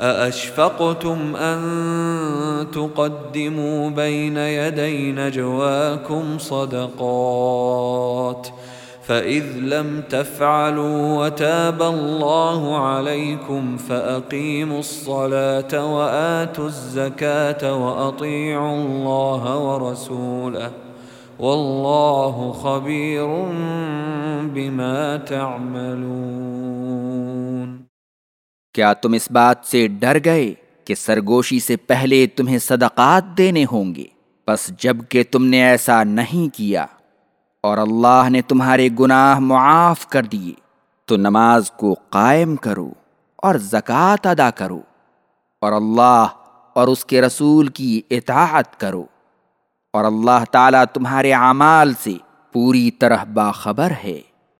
أأشفقتم أن تقدموا بين يدي نجواكم صدقات فإذ لم تفعلوا وتاب الله عليكم فأقيموا الصلاة وآتوا الزكاة وأطيعوا الله ورسوله والله خبير بما تعملون کیا تم اس بات سے ڈر گئے کہ سرگوشی سے پہلے تمہیں صدقات دینے ہوں گے؟ پس جبکہ تم نے ایسا نہیں کیا اور اللہ نے تمہارے گناہ معاف کر دیے، تو نماز کو قائم کرو اور زکوٰۃ ادا کرو اور اللہ اور اس کے رسول کی اطاعت کرو اور اللہ تعالیٰ تمہارے اعمال سے پوری طرح باخبر ہے۔